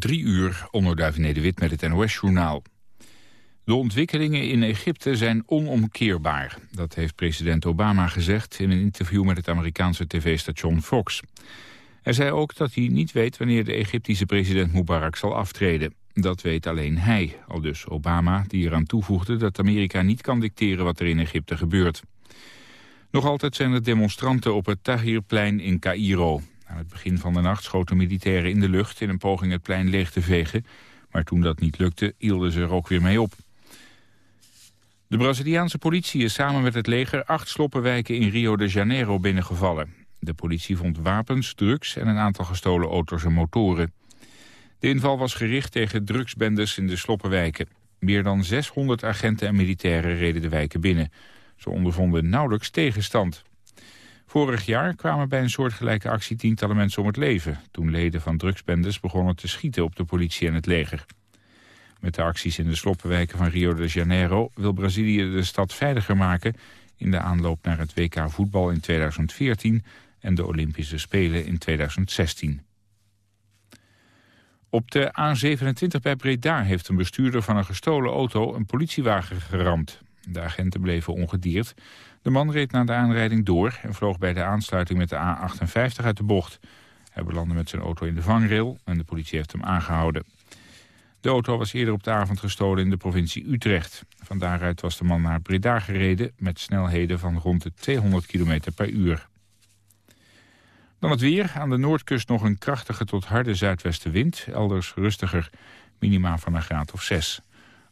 Drie uur, onderduif Nederwit met het NOS-journaal. De ontwikkelingen in Egypte zijn onomkeerbaar. Dat heeft president Obama gezegd in een interview met het Amerikaanse tv-station Fox. Hij zei ook dat hij niet weet wanneer de Egyptische president Mubarak zal aftreden. Dat weet alleen hij, al dus Obama, die eraan toevoegde dat Amerika niet kan dicteren wat er in Egypte gebeurt. Nog altijd zijn er demonstranten op het Tahrirplein in Cairo. Aan het begin van de nacht schoten militairen in de lucht in een poging het plein leeg te vegen. Maar toen dat niet lukte, hielden ze er ook weer mee op. De Braziliaanse politie is samen met het leger acht sloppenwijken in Rio de Janeiro binnengevallen. De politie vond wapens, drugs en een aantal gestolen auto's en motoren. De inval was gericht tegen drugsbendes in de sloppenwijken. Meer dan 600 agenten en militairen reden de wijken binnen. Ze ondervonden nauwelijks tegenstand. Vorig jaar kwamen bij een soortgelijke actie tientallen mensen om het leven... toen leden van drugsbendes begonnen te schieten op de politie en het leger. Met de acties in de sloppenwijken van Rio de Janeiro... wil Brazilië de stad veiliger maken... in de aanloop naar het WK voetbal in 2014 en de Olympische Spelen in 2016. Op de A27 bij Breda heeft een bestuurder van een gestolen auto een politiewagen geramd. De agenten bleven ongedierd. De man reed na de aanrijding door en vloog bij de aansluiting met de A58 uit de bocht. Hij belandde met zijn auto in de vangrail en de politie heeft hem aangehouden. De auto was eerder op de avond gestolen in de provincie Utrecht. Van daaruit was de man naar Breda gereden met snelheden van rond de 200 km per uur. Dan het weer. Aan de noordkust nog een krachtige tot harde zuidwestenwind. Elders rustiger, minima van een graad of 6.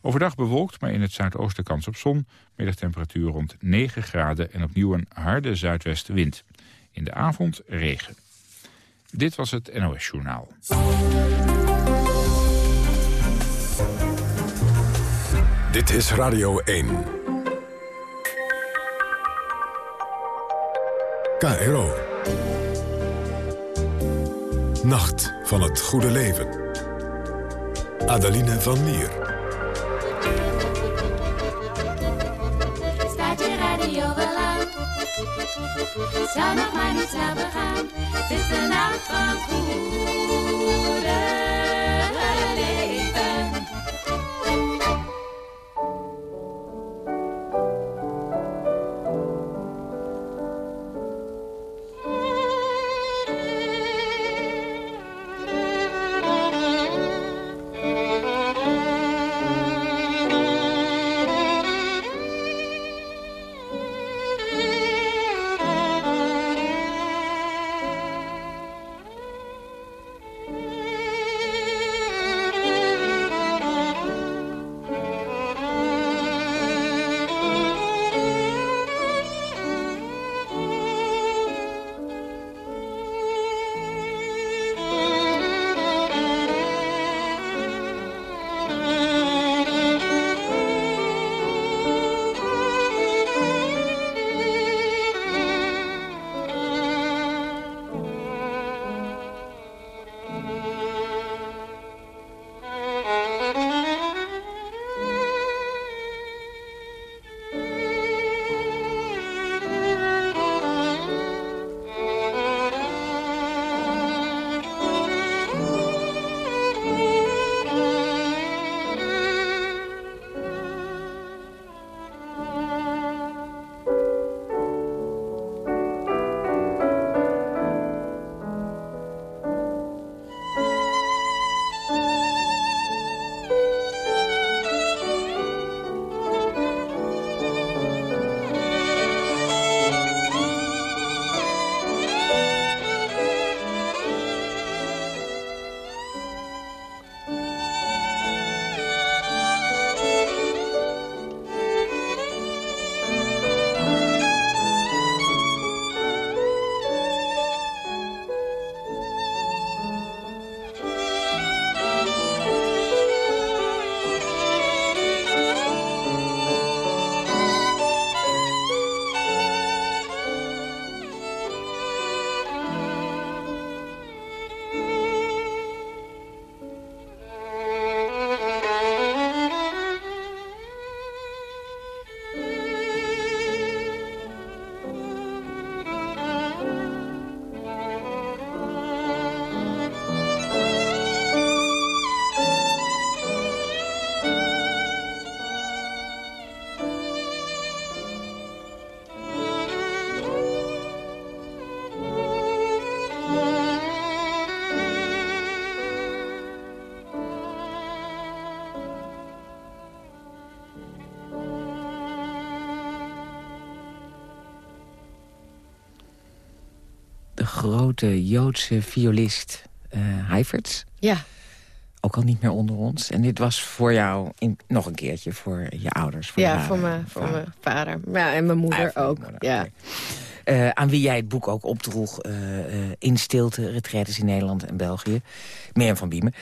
Overdag bewolkt, maar in het zuidoosten kans op zon. Middagtemperatuur rond 9 graden en opnieuw een harde zuidwestenwind. In de avond regen. Dit was het NOS Journaal. Dit is Radio 1. KRO. Nacht van het goede leven. Adeline van Lier. Zou nog maar niet snel begaan. Het is de nacht van goede leven. Grote Joodse violist uh, Heiferts. Ja. Ook al niet meer onder ons. En dit was voor jou in, nog een keertje voor je ouders. Voor ja, voor, mijn, voor mijn vader. Ja, en mijn moeder ah, ook. ja. Uh, aan wie jij het boek ook opdroeg uh, in stilte, retretes in Nederland en België. Mirjam van Biemen.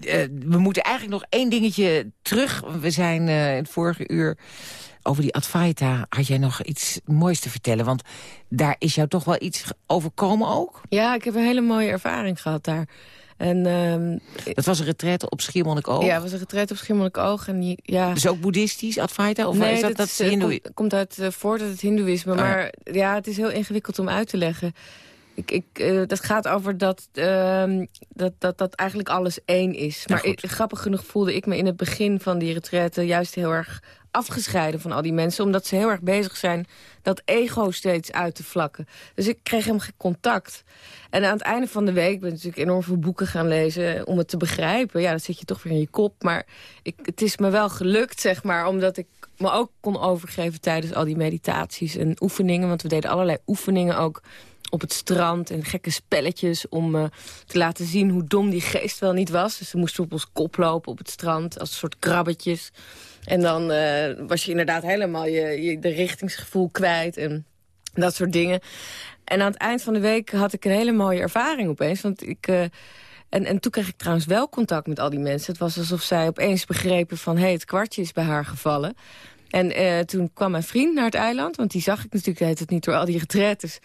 Ehm, we moeten eigenlijk nog één dingetje terug. We zijn in het vorige uur over die Advaita had jij nog iets moois te vertellen. Want daar is jou toch wel iets overkomen ook? Ja, ik heb een hele mooie ervaring gehad daar. En, uh, dat was een retraite op Schiermonnikoog? Ja, het was een retraite op Schiermonnikoog. En ja. Dus ook boeddhistisch, Advaita? Of nee, is dat, dat, dat Hindoe... komt, komt uit uh, voort uit het hindoeïsme. Oh, maar ja. het is heel ingewikkeld om uit te leggen. Ik, ik, uh, dat gaat over dat, uh, dat, dat, dat eigenlijk alles één is. Maar ik, grappig genoeg voelde ik me in het begin van die retraite... juist heel erg afgescheiden van al die mensen... omdat ze heel erg bezig zijn dat ego steeds uit te vlakken. Dus ik kreeg hem geen contact. En aan het einde van de week ben ik natuurlijk enorm veel boeken gaan lezen... om het te begrijpen. Ja, dat zit je toch weer in je kop. Maar ik, het is me wel gelukt, zeg maar, omdat ik me ook kon overgeven... tijdens al die meditaties en oefeningen. Want we deden allerlei oefeningen ook op het strand en gekke spelletjes om uh, te laten zien hoe dom die geest wel niet was. Dus ze moesten op ons kop lopen op het strand als een soort krabbetjes. En dan uh, was je inderdaad helemaal je, de richtingsgevoel kwijt en dat soort dingen. En aan het eind van de week had ik een hele mooie ervaring opeens. Want ik... Uh, en, en toen kreeg ik trouwens wel contact met al die mensen. Het was alsof zij opeens begrepen van... hé, hey, het kwartje is bij haar gevallen. En uh, toen kwam mijn vriend naar het eiland, want die zag ik natuurlijk niet door al die retretes.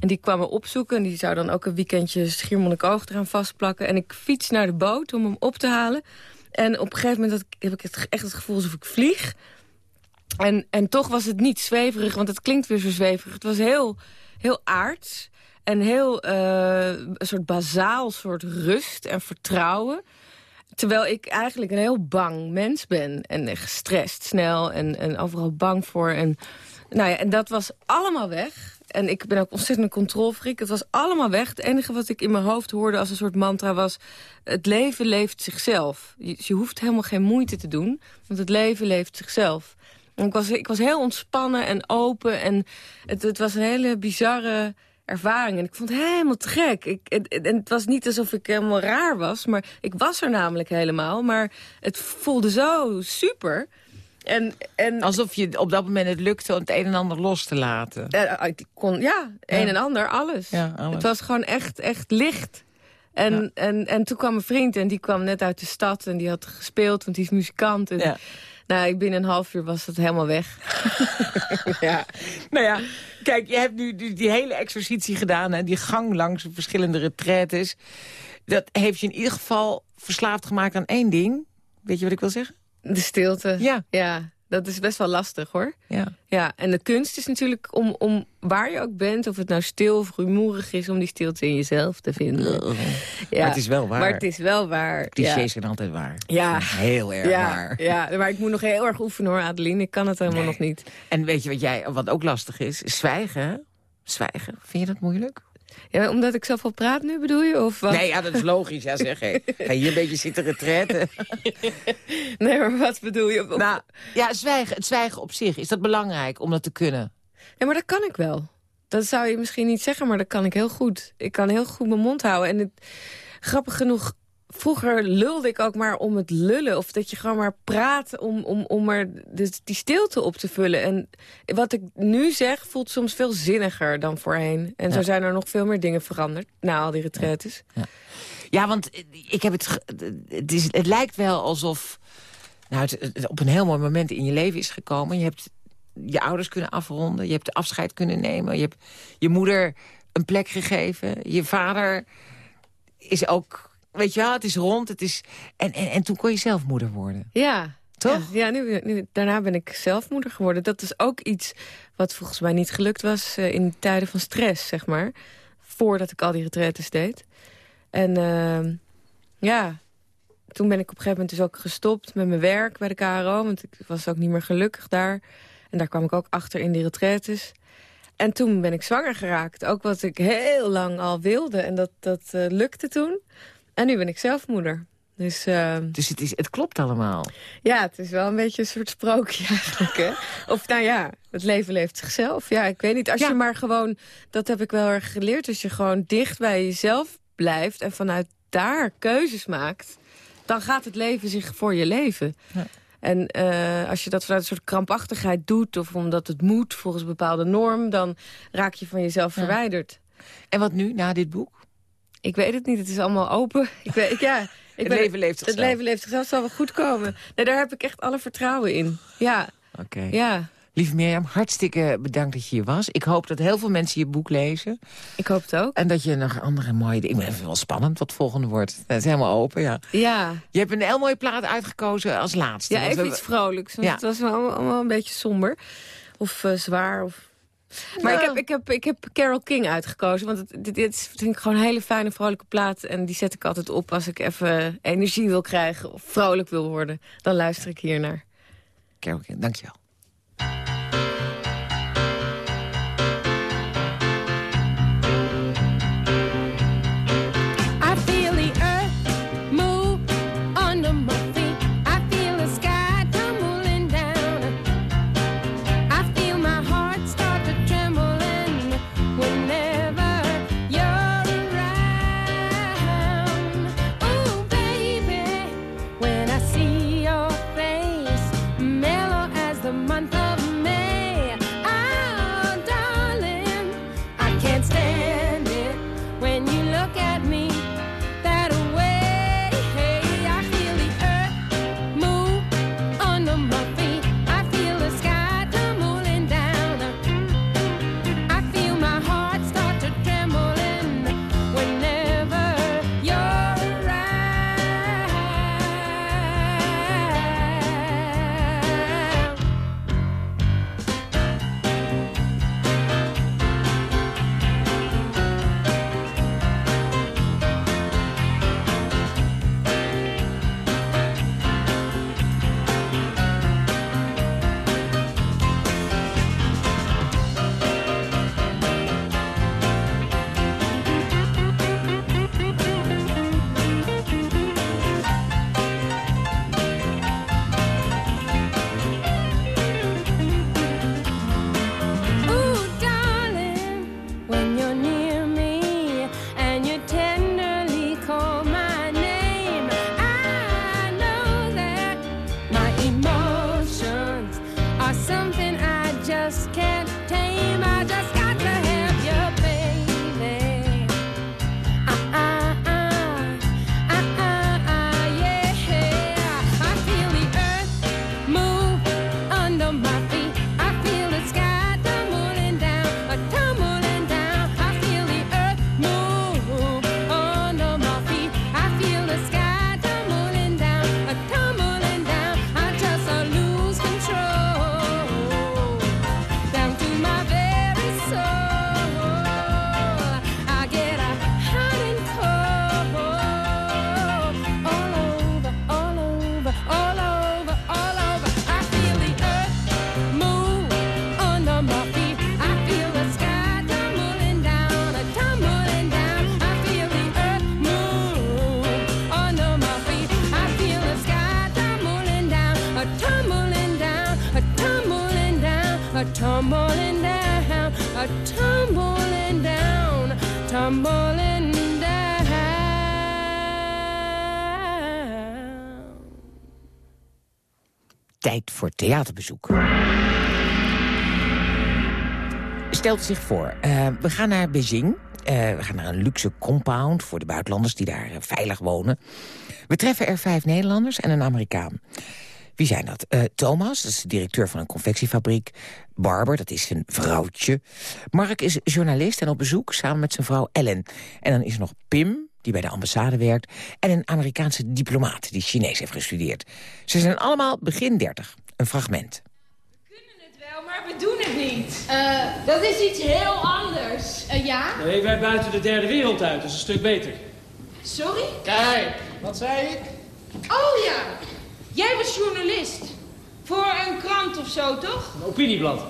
En die kwam me opzoeken en die zou dan ook een weekendje Schiermonnikoog eraan vastplakken. En ik fiets naar de boot om hem op te halen. En op een gegeven moment heb ik het, echt het gevoel alsof ik vlieg. En, en toch was het niet zweverig, want het klinkt weer zo zweverig. Het was heel, heel aards en heel uh, een soort bazaal soort rust en vertrouwen. Terwijl ik eigenlijk een heel bang mens ben. En gestrest snel en, en overal bang voor. En, nou ja, en dat was allemaal weg. En ik ben ook ontzettend een controlfreak. Het was allemaal weg. Het enige wat ik in mijn hoofd hoorde als een soort mantra was... het leven leeft zichzelf. Je, je hoeft helemaal geen moeite te doen. Want het leven leeft zichzelf. En ik, was, ik was heel ontspannen en open. En het, het was een hele bizarre ervaring. En ik vond het helemaal te gek. Ik, en het was niet alsof ik helemaal raar was, maar ik was er namelijk helemaal. Maar het voelde zo super. En, en, Alsof je op dat moment het lukte om het een en ander los te laten. Ja, ik kon, ja een en ander, alles. Ja, alles. Het was gewoon echt, echt licht. En, ja. en, en toen kwam een vriend en die kwam net uit de stad en die had gespeeld, want die is muzikant. En. Nou, binnen een half uur was het helemaal weg. ja. Nou ja, kijk, je hebt nu die, die hele exercitie gedaan... en die gang langs verschillende retraites. Dat heeft je in ieder geval verslaafd gemaakt aan één ding. Weet je wat ik wil zeggen? De stilte. Ja. Ja, dat is best wel lastig, hoor. Ja. ja en de kunst is natuurlijk om, om waar je ook bent... of het nou stil of rumoerig is... om die stilte in jezelf te vinden. Oh. Ja. Maar het is wel waar. Maar het is wel waar. Clichés ja. zijn altijd waar. Ja. Heel erg ja. waar. Ja, maar ik moet nog heel erg oefenen, hoor, Adeline. Ik kan het helemaal Nee. nog niet. En weet je wat, jij, wat ook lastig is? Zwijgen. Zwijgen. Vind je dat moeilijk? Ja, omdat ik zoveel praat nu, bedoel je? Of wat? Nee, ja, dat is logisch. Ja, zeg. Ga je hier een beetje zitten retretten? Nee, maar wat bedoel je? Nou, ja, zwijgen. Het zwijgen op zich. Is dat belangrijk om dat te kunnen? Ja, maar dat kan ik wel. Dat zou je misschien niet zeggen, maar dat kan ik heel goed. Ik kan heel goed mijn mond houden. En het, grappig genoeg, vroeger lulde ik ook maar om het lullen. Of dat je gewoon maar praat om, om, om er dus die stilte op te vullen. En wat ik nu zeg, voelt soms veel zinniger dan voorheen. En zo Ja. zijn er nog veel meer dingen veranderd na al die retretes. Ja, want ik heb het, het, is, het lijkt wel alsof nou, het, het op een heel mooi moment in je leven is gekomen. Je hebt je ouders kunnen afronden, je hebt afscheid kunnen nemen. Je hebt je moeder een plek gegeven. Je vader is ook, weet je wel, het is rond. Het is, en, en, en toen kon je zelf moeder worden. Ja. Toch? Ja, ja nu, nu, daarna ben ik zelfmoeder geworden. Dat is ook iets wat volgens mij niet gelukt was eh, in tijden van stress, zeg maar. Voordat ik al die retretes deed. En ehm, ja, toen ben ik op een gegeven moment dus ook gestopt met mijn werk bij de KRO. Want ik was ook niet meer gelukkig daar. En daar kwam ik ook achter in die retretes. En toen ben ik zwanger geraakt. Ook wat ik heel lang al wilde. En dat, dat eh, lukte toen. En nu ben ik zelfmoeder. Dus, uh, dus het, is, het klopt allemaal. Ja, het is wel een beetje een soort sprookje eigenlijk. Hè? Of nou ja, het leven leeft zichzelf. Ja, ik weet niet. Als je maar gewoon, dat heb ik wel erg geleerd. Als je gewoon dicht bij jezelf blijft en vanuit daar keuzes maakt... dan gaat het leven zich voor je leven. Ja. En uh, als je dat vanuit een soort krampachtigheid doet... of omdat het moet volgens een bepaalde norm... dan raak je van jezelf ja. verwijderd. En wat nu, na dit boek? Ik weet het niet, het is allemaal open. Ik weet, ja, ik het ben, leven leeft zichzelf. Het leven leeft zichzelf, zal wel goed komen. Nee, daar heb ik echt alle vertrouwen in. Ja. Oké. Ja. Lieve Mirjam, hartstikke bedankt dat je hier was. Ik hoop dat heel veel mensen je boek lezen. Ik hoop het ook. En dat je nog andere mooie dingen... Ik het wel spannend wat het volgende wordt. Het is helemaal open, ja. Ja. Je hebt een heel mooie plaat uitgekozen als laatste. Ja, even iets vrolijks. Want ja. Het was wel allemaal een beetje somber. Of uh, zwaar, of maar ik, heb, ik, heb, ik heb Carol King uitgekozen. Want het, dit, dit vind ik gewoon een hele fijne, vrolijke plaat. En die zet ik altijd op als ik even energie wil krijgen... of vrolijk wil worden. Dan luister ik hier naar. Carol King, dankjewel. something I just can't tame. I just tijd voor theaterbezoek. Stelt zich voor, uh, we gaan naar Beijing. Uh, we gaan naar een luxe compound voor de buitenlanders die daar uh, veilig wonen. We treffen er vijf Nederlanders en een Amerikaan. Wie zijn dat? Thomas, dat is de directeur van een confectiefabriek. Barber, dat is zijn vrouwtje. Mark is journalist en op bezoek samen met zijn vrouw Ellen. En dan is er nog Pim, die bij de ambassade werkt... en een Amerikaanse diplomaat die Chinees heeft gestudeerd. Ze zijn allemaal begin 30. Een fragment. We kunnen het wel, maar we doen het niet. Uh, dat is iets heel anders. Uh, ja? Nee, wij buiten de derde wereld uit. Dat is een stuk beter. Sorry? Kijk, wat zei ik? Oh ja, jij was journalist. Voor een krant of zo, toch? Een opinieblad.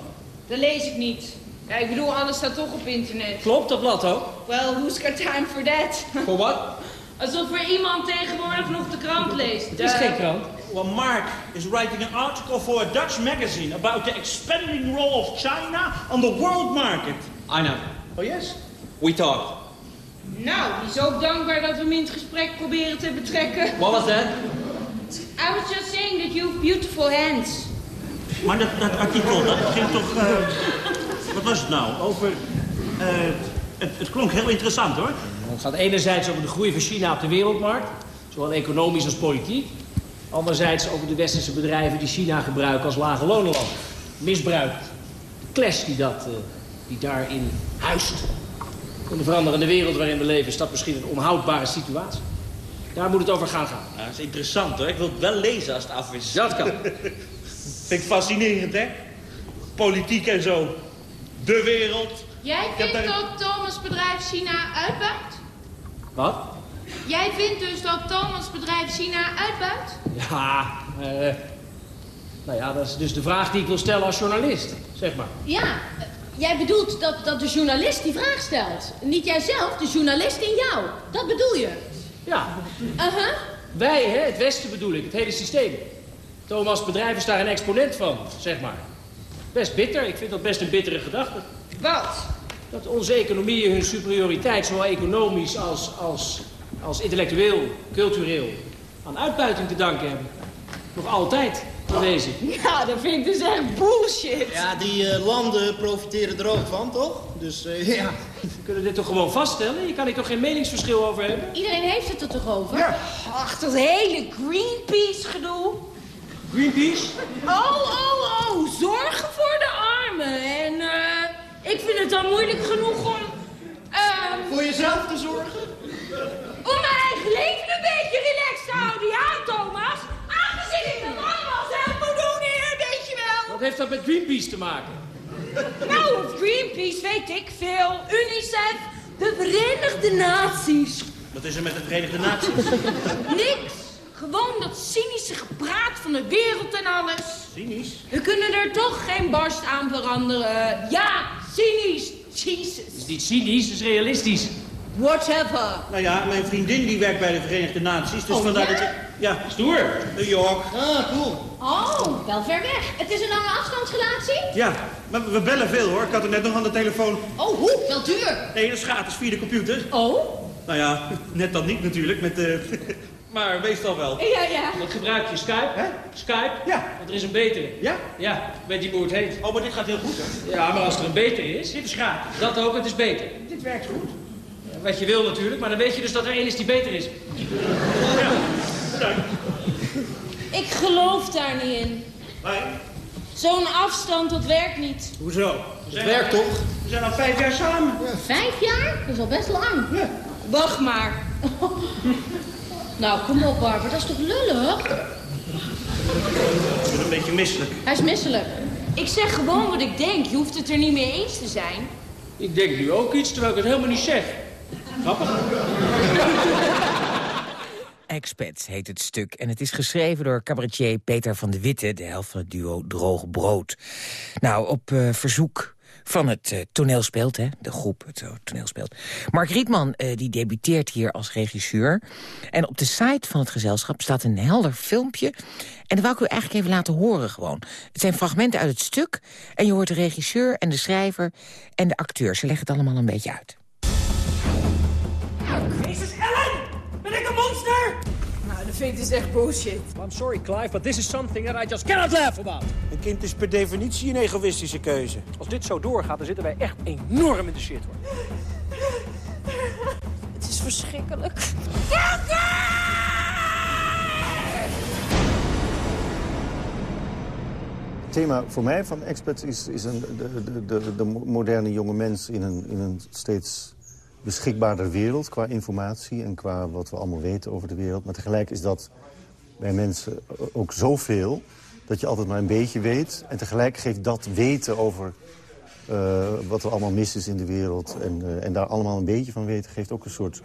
Dat lees ik niet. Ja, ik bedoel, alles staat toch op internet. Klopt, dat blad ook. Well, who's got time for that? For what? Alsof er iemand tegenwoordig nog de krant leest. Het is geen krant. Well, Mark is writing an article for a Dutch magazine about the expanding role of China on the world market. I know. Oh, yes? We talked. Nou, die is ook dankbaar dat we hem in het gesprek proberen te betrekken. What was that? I was just saying that you have beautiful hands. Maar dat, dat artikel, dat ging toch... eh, wat was het nou? Over... eh, het, het klonk heel interessant, hoor. Het gaat enerzijds over de groei van China op de wereldmarkt. Zowel economisch als politiek. Anderzijds over de westerse bedrijven die China gebruiken als lage lonenland. Misbruik. De clash die, dat, eh, die daarin huist. In de veranderende wereld waarin we leven is dat misschien een onhoudbare situatie. Daar moet het over gaan gaan. Ja, dat is interessant, hoor. Ik wil het wel lezen als het af is. Dat kan. Vind ik fascinerend, hè? Politiek en zo. De wereld. Jij vindt daar- dat Thomas bedrijf China uitbuit? Wat? Jij vindt dus dat Thomas bedrijf China uitbuit? Ja, eh... nou ja, dat is dus de vraag die ik wil stellen als journalist, zeg maar. Ja, eh, jij bedoelt dat, dat de journalist die vraag stelt. Niet jijzelf, de journalist in jou. Dat bedoel je. Ja, Uh-huh. wij, hè, het Westen bedoel ik, het hele systeem. Thomas bedrijf is daar een exponent van, zeg maar. Best bitter, ik vind dat best een bittere gedachte. Wat? Dat onze economieën hun superioriteit, zowel economisch als, als, als intellectueel, cultureel, aan uitbuiting te danken hebben. Nog altijd bewezen. Ja, dat vind ik dus echt bullshit. Ja, die eh, landen profiteren er ook van, toch? Dus eh, ja. We kunnen dit toch gewoon vaststellen? Je kan hier toch geen meningsverschil over hebben? Iedereen heeft het er toch over? Ja. Ach, dat hele Greenpeace-gedoe. Greenpeace? Oh, oh, oh, zorgen voor de armen. En eh, ik vind het dan moeilijk genoeg om... ehm, Voor jezelf te zorgen? om mijn eigen leven een beetje relaxed te houden, ja, Thomas? Wat heeft dat met Greenpeace te maken? Nou, of Greenpeace, weet ik veel. UNICEF, de Verenigde Naties. Wat is er met de Verenigde Naties? Niks. Gewoon dat cynische gepraat van de wereld en alles. Cynisch. We kunnen er toch geen barst aan veranderen. Ja, cynisch. Het Jesus. is niet cynisch, het is realistisch. Whatever. Nou ja, mijn vriendin die werkt bij de Verenigde Naties. Dus Oh, vandaar ja? dat ik... Ja, Stoer. New York. Ah, cool. Oh, wel ver weg. Het is een lange afstandsrelatie? Ja, maar we bellen veel hoor. Ik had er net nog aan de telefoon. Oh, hoe? Wel duur. Nee, dat is gratis via de computer. Oh? Nou ja, net dan niet natuurlijk. Met de... maar meestal wel. Ja, ja. Wat gebruik je? Skype? Hè? Skype? Ja. Want er is een betere. Ja? Ja, weet niet hoe het heet. Oh, maar dit gaat heel goed hè. Ja, maar als er een betere is, Dit is gratis. dat ook, het is beter. Dit werkt goed. Wat je wil natuurlijk, maar dan weet je dus dat er één is die beter is. Ja, bedankt. Ik geloof daar niet in. Hoi. Zo'n afstand, dat werkt niet. Hoezo? Het werkt toch? We zijn al vijf jaar samen. Vijf jaar? Dat is al best lang. Wacht maar. Nou, kom op, Barbara. Dat is toch lullig? Ik ben een beetje misselijk. Hij is misselijk. Ik zeg gewoon wat ik denk. Je hoeft het er niet mee eens te zijn. Ik denk nu ook iets, terwijl ik het helemaal niet zeg. Expats heet het stuk en het is geschreven door cabaretier Peter van de Witte... de helft van het duo Droog Brood. Nou, op eh, verzoek van het speelt, hè, de groep het speelt. Mark Rietman die debuteert hier als regisseur. En op de site van het gezelschap staat een helder filmpje... en dat wou ik u eigenlijk even laten horen gewoon. Het zijn fragmenten uit het stuk en je hoort de regisseur en de schrijver en de acteur. Ze leggen het allemaal een beetje uit. Vind ik dus echt bullshit. I'm sorry, Clive, but this is something that I just cannot laugh about. Een kind is per definitie een egoïstische keuze. Als dit zo doorgaat, dan zitten wij echt enorm in de shit, hoor. Het is verschrikkelijk. Het thema voor mij van expats is, is een, de, de, de, de moderne jonge mens in een, in een steeds beschikbaarder wereld... qua informatie en qua wat we allemaal weten over de wereld. Maar tegelijk is dat bij mensen ook zoveel dat je altijd maar een beetje weet. En tegelijk geeft dat weten over eh, wat er allemaal mis is in de wereld... En, eh, en daar allemaal een beetje van weten, geeft ook een soort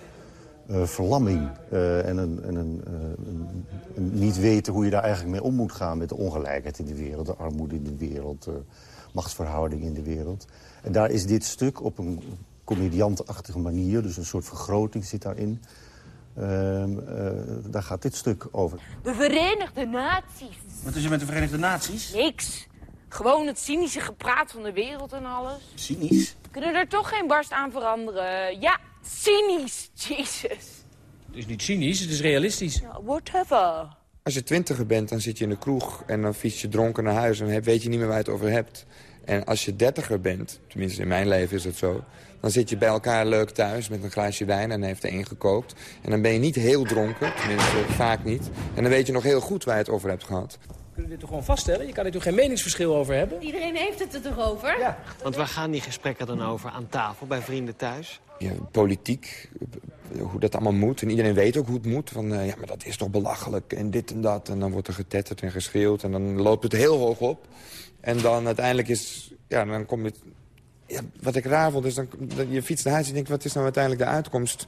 eh, verlamming. en een, en een, een- een niet weten hoe je daar eigenlijk mee om moet gaan... met de ongelijkheid in de wereld, de armoede in de wereld... de machtsverhouding in de wereld. En daar is dit stuk op een comediantachtige manier... dus een soort vergroting zit daarin... Ehm, eh, daar gaat dit stuk over. De Verenigde Naties. Wat is er met de Verenigde Naties? Niks. Gewoon het cynische gepraat van de wereld en alles. Cynisch? Kunnen er toch geen barst aan veranderen? Ja, cynisch. Jezus. Het is niet cynisch, het is realistisch. Whatever. Als je twintiger bent, dan zit je in de kroeg en dan fiets je dronken naar huis... en weet je niet meer waar je het over hebt. En als je dertiger bent, tenminste in mijn leven is het zo... dan zit je bij elkaar leuk thuis met een glaasje wijn en heeft er één gekookt. En dan ben je niet heel dronken, tenminste vaak niet. En dan weet je nog heel goed waar je het over hebt gehad. We kunnen dit toch gewoon vaststellen? Je kan er toch geen meningsverschil over hebben? Iedereen heeft het er toch over? Ja. Want waar gaan die gesprekken dan over? Aan tafel, bij vrienden thuis? Ja, politiek, hoe dat allemaal moet. En iedereen weet ook hoe het moet. Van, eh, ja, maar dat is toch belachelijk en dit en dat. En dan wordt er getetterd en geschreeuwd en dan loopt het heel hoog op. En dan uiteindelijk is, ja, dan kom je... Ja, wat ik raar vond is, dan, je fietst naar huis en denkt, wat is nou uiteindelijk de uitkomst?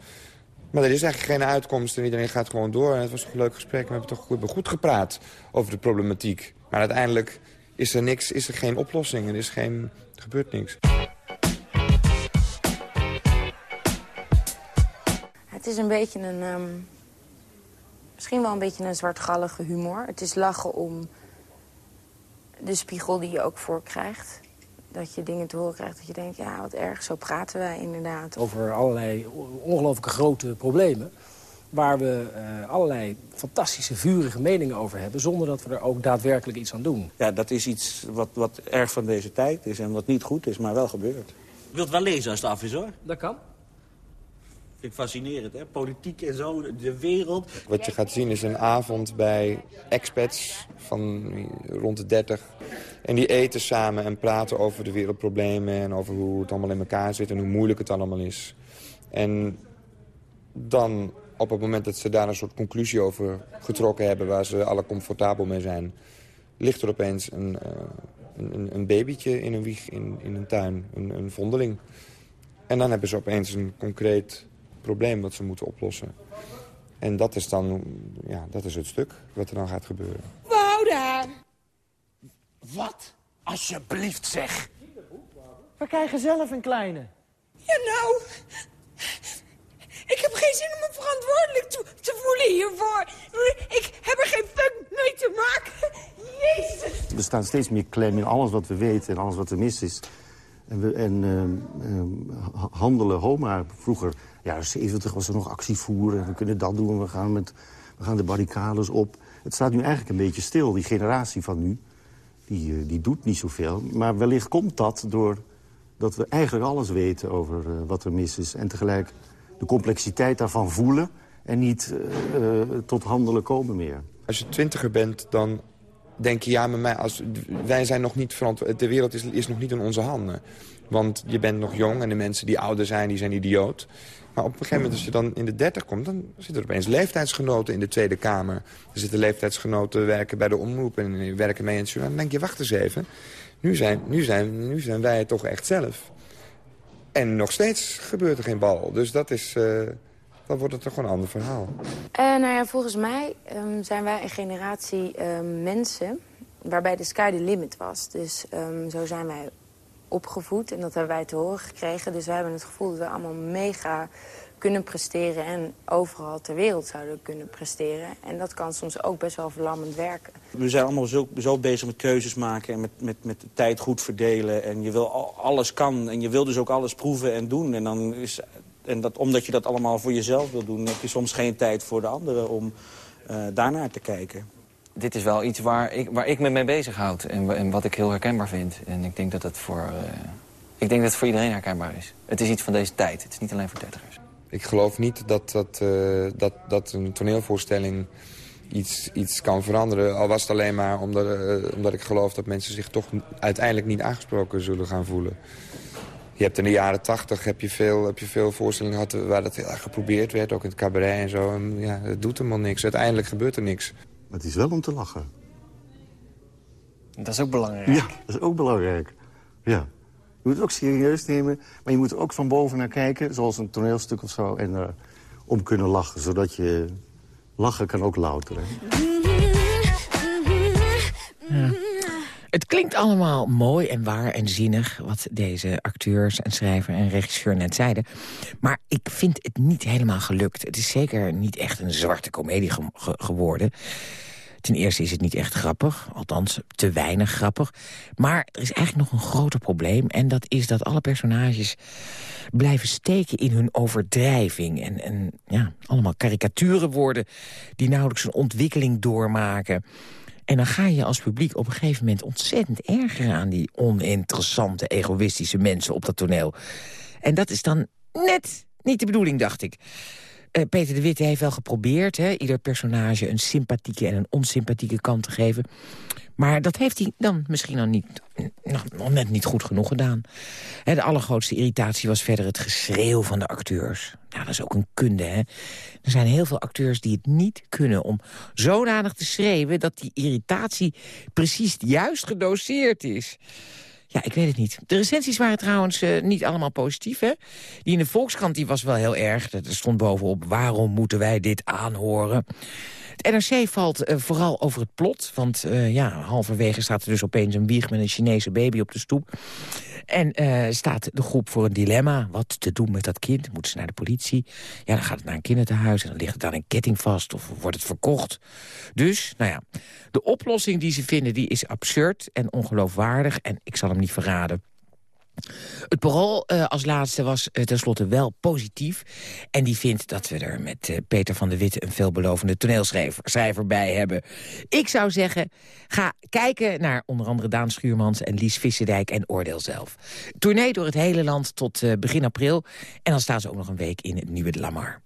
Maar er is eigenlijk geen uitkomst en iedereen gaat gewoon door. En het was een leuk gesprek. We hebben toch goed, goed gepraat over de problematiek. Maar uiteindelijk is er niks, is er geen oplossing. Er, is geen, er gebeurt niks. Het is een beetje een... ehm, misschien wel een beetje een zwartgallige humor. Het is lachen om de spiegel die je ook voorkrijgt. Dat je dingen te horen krijgt dat je denkt, ja, wat erg, zo praten wij inderdaad. Over allerlei ongelooflijke grote problemen. Waar we eh, allerlei fantastische, vurige meningen over hebben... zonder dat we er ook daadwerkelijk iets aan doen. Ja, dat is iets wat, wat erg van deze tijd is en wat niet goed is, maar wel gebeurt. Je wilt wel lezen als het af is, hoor. Dat kan. Vind ik fascinerend, hè? Politiek en zo, de wereld. Wat je gaat zien is een avond bij expats van rond de 30. En die eten samen en praten over de wereldproblemen... en over hoe het allemaal in elkaar zit en hoe moeilijk het allemaal is. En dan, op het moment dat ze daar een soort conclusie over getrokken hebben... waar ze alle comfortabel mee zijn... ligt er opeens een, een, een- een babytje in een wieg in, in een tuin, een, een vondeling. En dan hebben ze opeens een concreet probleem dat ze moeten oplossen. En dat is dan ja, dat is het stuk wat er dan gaat gebeuren. Wouda! Wat? Alsjeblieft, zeg. We krijgen zelf een kleine. Ja, nou... Ik heb geen zin om me verantwoordelijk te, te voelen hiervoor. Ik heb er geen fuck mee te maken. Jezus! We staan steeds meer klem in alles wat we weten en alles wat er mis is. En, we, en ehm, ehm, ha- handelen, Homa, vroeger, ja, 70 was er nog actie voeren. We kunnen dat doen, we gaan, met, we gaan de barricades op. Het staat nu eigenlijk een beetje stil, die generatie van nu. Die, eh, die doet niet zoveel. Maar wellicht komt dat door dat we eigenlijk alles weten over eh, wat er mis is. En tegelijk de complexiteit daarvan voelen en niet eh, tot handelen komen meer. Als je twintiger bent, dan denk je... ja, maar mij als, wij zijn nog niet verantwoordelijk. De wereld is, is nog niet in onze handen. Want je bent nog jong en de mensen die ouder zijn, die zijn idioot. Maar op een gegeven moment, als je dan in de dertig komt... dan zitten er opeens leeftijdsgenoten in de Tweede Kamer. Er zitten leeftijdsgenoten werken bij de omroep en werken mee in het journaal. Dan denk je, wacht eens even. Nu zijn, nu, zijn, nu zijn wij toch echt zelf. En nog steeds gebeurt er geen bal. Dus dat is... eh, dan wordt het toch gewoon een ander verhaal. Eh, nou ja, volgens mij ehm, zijn wij een generatie ehm, mensen waarbij de sky the limit was. Dus ehm, zo zijn wij opgevoed en dat hebben wij te horen gekregen. Dus wij hebben het gevoel dat we allemaal mega kunnen presteren... en overal ter wereld zouden kunnen presteren. En dat kan soms ook best wel verlammend werken. We zijn allemaal zo, zo bezig met keuzes maken en met, met, met de tijd goed verdelen. En je wil al, alles kan en je wil dus ook alles proeven en doen. En, dan is, en dat, omdat je dat allemaal voor jezelf wil doen... heb je soms geen tijd voor de anderen om eh, daarnaar te kijken. Dit is wel iets waar ik, waar ik me mee bezighoud en, en wat ik heel herkenbaar vind. En ik denk dat het voor, eh, ik denk dat het voor iedereen herkenbaar is. Het is iets van deze tijd. Het is niet alleen voor dertigers. Ik geloof niet dat, dat, eh, dat, dat een toneelvoorstelling iets, iets kan veranderen. Al was het alleen maar omdat, eh, omdat ik geloof dat mensen zich toch uiteindelijk niet aangesproken zullen gaan voelen. Je hebt in de jaren tachtig heb je veel, heb je veel voorstellingen gehad waar dat heel erg geprobeerd werd. Ook in het cabaret en zo. Ja, het doet helemaal niks. Uiteindelijk gebeurt er niks. Maar het is wel om te lachen. Dat is ook belangrijk. Ja, dat is ook belangrijk. Ja. Je moet het ook serieus nemen, maar je moet er ook van boven naar kijken... zoals een toneelstuk of zo, en er om kunnen lachen. Zodat je... Lachen kan ook louteren. Het klinkt allemaal mooi en waar en zinnig... wat deze acteurs en schrijver en regisseur net zeiden. Maar ik vind het niet helemaal gelukt. Het is zeker niet echt een zwarte komedie ge ge geworden. Ten eerste is het niet echt grappig, althans te weinig grappig. Maar er is eigenlijk nog een groter probleem... en dat is dat alle personages blijven steken in hun overdrijving... en, en ja, allemaal karikaturen worden die nauwelijks een ontwikkeling doormaken... En dan ga je als publiek op een gegeven moment ontzettend ergeren... aan die oninteressante, egoïstische mensen op dat toneel. En dat is dan net niet de bedoeling, dacht ik. Uh, Peter de Witte heeft wel geprobeerd... Hè, ieder personage een sympathieke en een onsympathieke kant te geven. Maar dat heeft hij dan misschien nog, niet, nog, net niet goed genoeg gedaan. Hè, de allergrootste irritatie was verder het geschreeuw van de acteurs. Nou, dat is ook een kunde, hè. Er zijn heel veel acteurs die het niet kunnen om zodanig te schreeuwen... dat die irritatie precies juist gedoseerd is. Ja, ik weet het niet. De recensies waren trouwens uh, niet allemaal positief, hè? Die in de Volkskrant die was wel heel erg. Er stond bovenop, waarom moeten wij dit aanhoren? Het NRC valt uh, vooral over het plot. Want uh, ja, halverwege staat er dus opeens een wieg met een Chinese baby op de stoep. En staat de groep voor een dilemma. Wat te doen met dat kind? Moeten ze naar de politie? Ja, dan gaat het naar een kinderthuis en dan ligt het aan een ketting vast. Of wordt het verkocht? Dus, nou ja, de oplossing die ze vinden, die is absurd en ongeloofwaardig. En ik zal hem verraden. Het parool uh, als laatste was uh, tenslotte wel positief. En die vindt dat we er met uh, Peter van der Witte... een veelbelovende toneelschrijver bij hebben. Ik zou zeggen, ga kijken naar onder andere Daan Schuurmans... en Lies Visserdijk en Oordeel zelf. Tournee door het hele land tot begin april. En dan staan ze ook nog een week in het Nieuwe Lamar.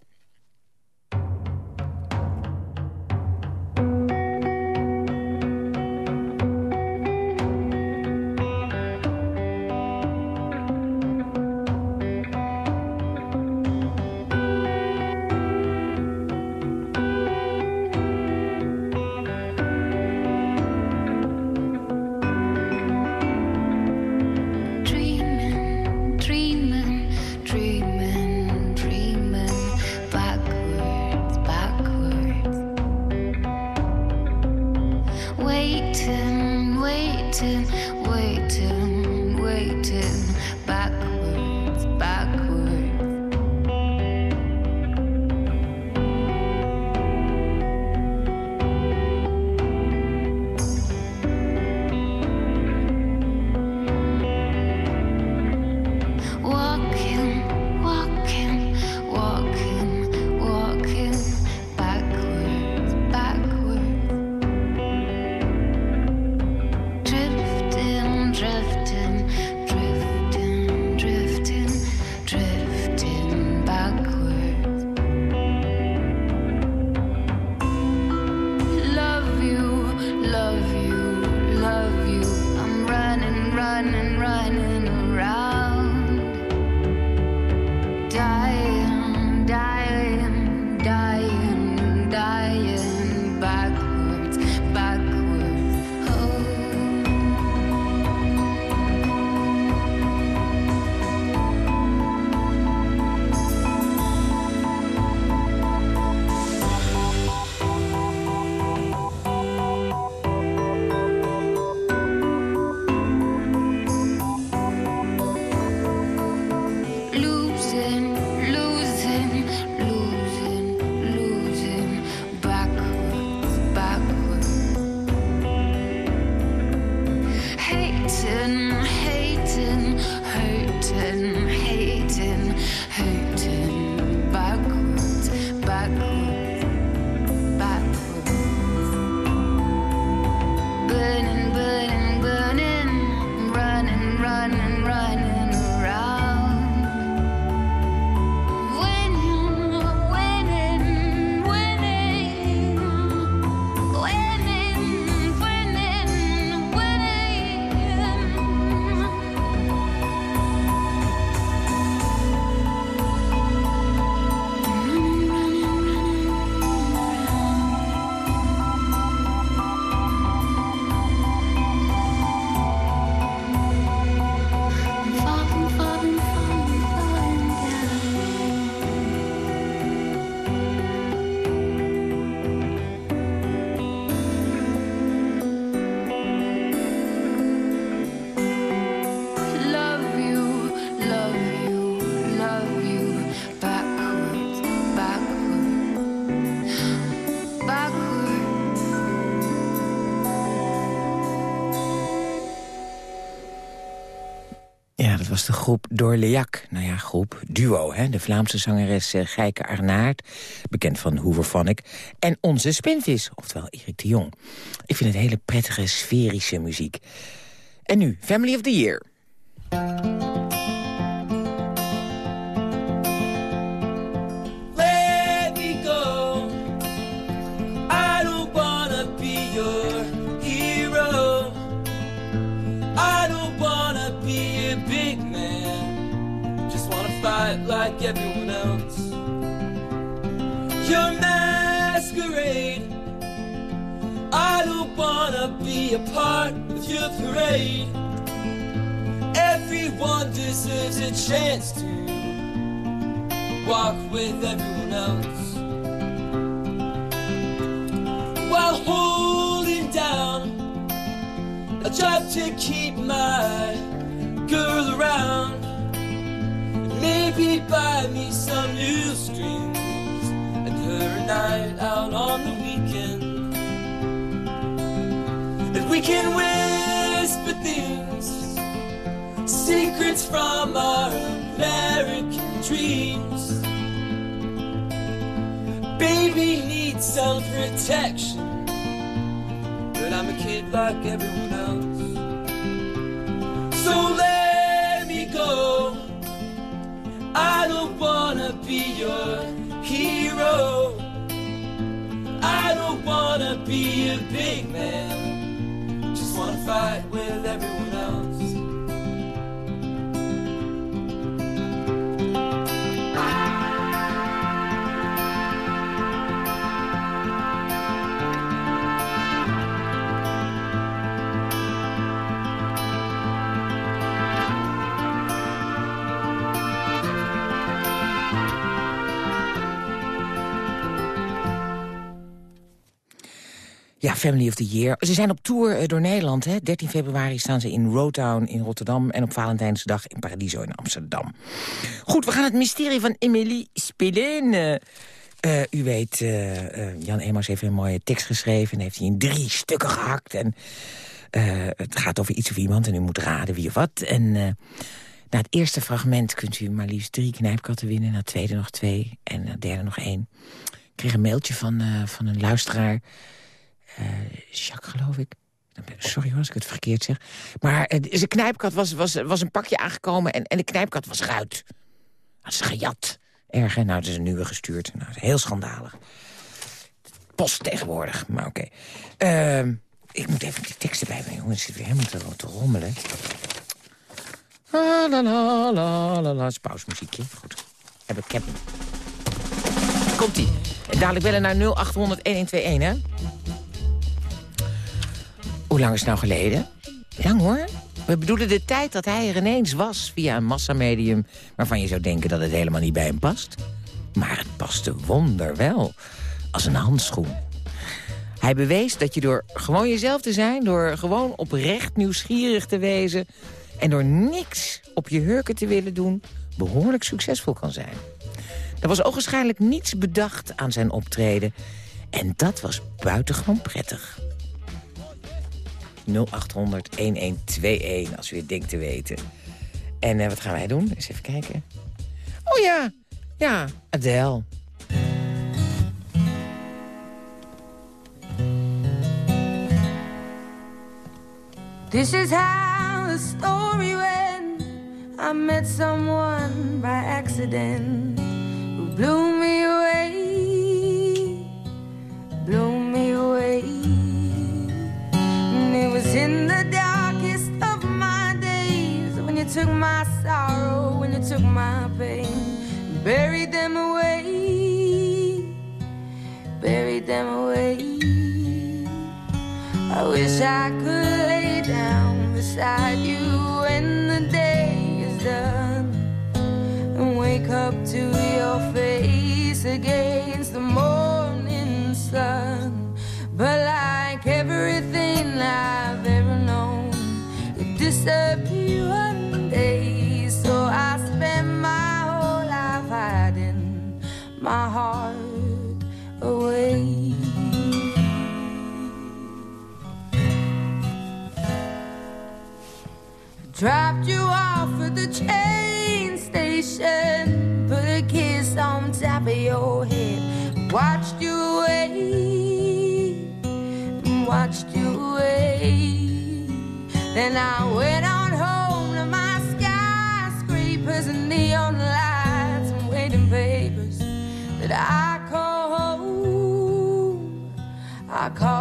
De groep Dorleac. Nou ja, groep, duo, hè. De Vlaamse zangeres uh, Gijke Arnaert, bekend van Hooverphonic... en onze Spinvis, oftewel Erik de Jong. Ik vind het hele prettige, sferische muziek. En nu, Family of the Year. Wanna be a part of your parade. Everyone deserves a chance to walk with everyone else while holding down a job to keep my girl around. Maybe buy me some new strings and her a night out on the we can whisper things, secrets from our American dreams. Baby needs some protection, but I'm a kid like everyone else. So let Family of the Year. Ze zijn op tour eh, door Nederland. Hè. 13 februari staan ze in Roadtown in Rotterdam... en op Valentijnsdag in Paradiso in Amsterdam. Goed, we gaan het mysterie van Emily Spelen... Uh, u weet, uh, Jan Emaus heeft een mooie tekst geschreven... en heeft hij in drie stukken gehakt. En, het gaat over iets of iemand en u moet raden wie of wat. En na het eerste fragment kunt u maar liefst drie knijpkatten winnen. Na het tweede nog twee en na het derde nog één. Ik kreeg een mailtje van, van een luisteraar... Jacques, geloof ik. Sorry hoor, als ik het verkeerd zeg. Maar uh, zijn knijpkat was, was, was een pakje aangekomen en, en de knijpkat was eruit. Dat is gejat. Erg, hè? Nou, het is een nieuwe gestuurd. Nou, heel schandalig. Post tegenwoordig, maar oké. Uh, ik moet even die teksten bij me, jongens. Het zit weer helemaal te, rommelen. La la la la la la. pausmuziekje. Goed. Heb ik, heb. Komt-ie. Dadelijk bellen naar 0800-1121, hè? Hoe lang is het nou geleden? Lang hoor. We bedoelen de tijd dat hij er ineens was via een massamedium... waarvan je zou denken dat het helemaal niet bij hem past. Maar het paste wonderwel. Als een handschoen. Hij bewees dat je door gewoon jezelf te zijn... door gewoon oprecht nieuwsgierig te wezen... en door niks op je hurken te willen doen... behoorlijk succesvol kan zijn. Er was ogenschijnlijk niets bedacht aan zijn optreden... en dat was buitengewoon prettig. 0800 1121 als u het denkt te weten. En uh, wat gaan wij doen? Eens even kijken. Oh ja, ja, Adele. This is how the story went. I met someone by accident who blew me away, blew my sorrow, when you took my pain, buried them away, buried them away. I wish I could lay down beside you when the day is done and wake up to your face against the morning sun. But like everything I've ever known, it disappeared my heart away. Dropped you off at the train station, put a kiss on top of your head, watched you away, watched you away. Then I went I call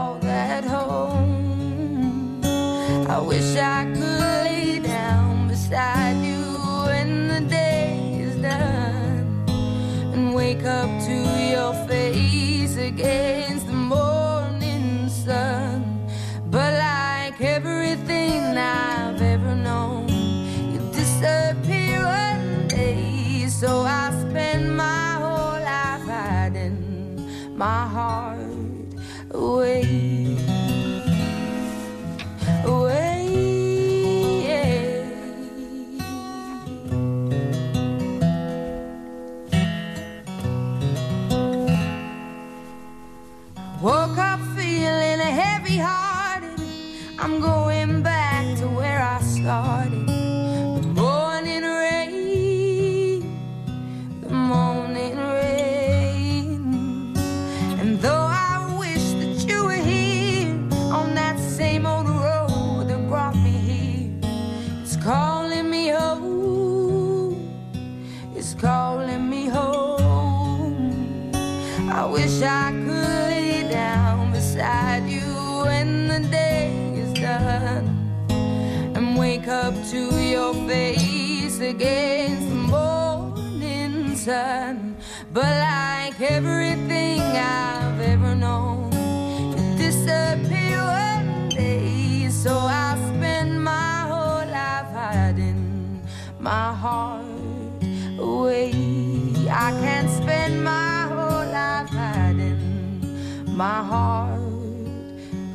my heart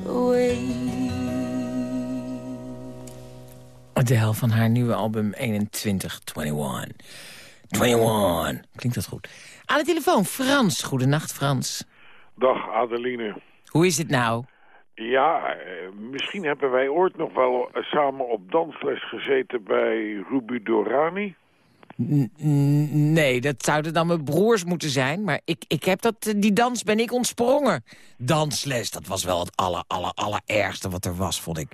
away. Adele van haar nieuwe album 2121. 21. Klinkt dat goed. Aan de telefoon, Frans. Goedenacht, Frans. Dag Adeline. Hoe is het nou? Ja, eh, misschien hebben wij ooit nog wel eh, samen op dansles gezeten bij Ruby Dorani. Nee, dat zouden dan mijn broers moeten zijn. Maar ik, ik heb dat, eh, die dans ben ik ontsprongen. Dansles, dat was wel het aller, aller, allerergste wat er was, vond ik.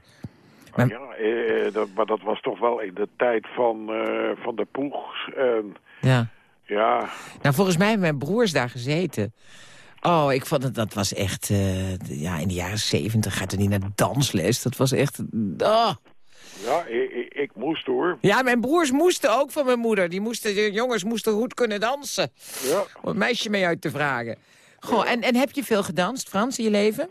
Ah, ja, eh, dat, maar dat was toch wel in de tijd van, eh, van de poegs. En Ja. ja, Nou, volgens mij hebben mijn broers daar gezeten. Oh, ik vond het, dat was echt... eh, ja, in de jaren zeventig gaat er niet naar dansles. Dat was echt... Oh. ja ik, moest hoor. Ja, mijn broers moesten ook van mijn moeder. Die moesten, de jongens moesten goed kunnen dansen. Ja. Om een meisje mee uit te vragen. Goh, en, en heb je veel gedanst, Frans, in je leven?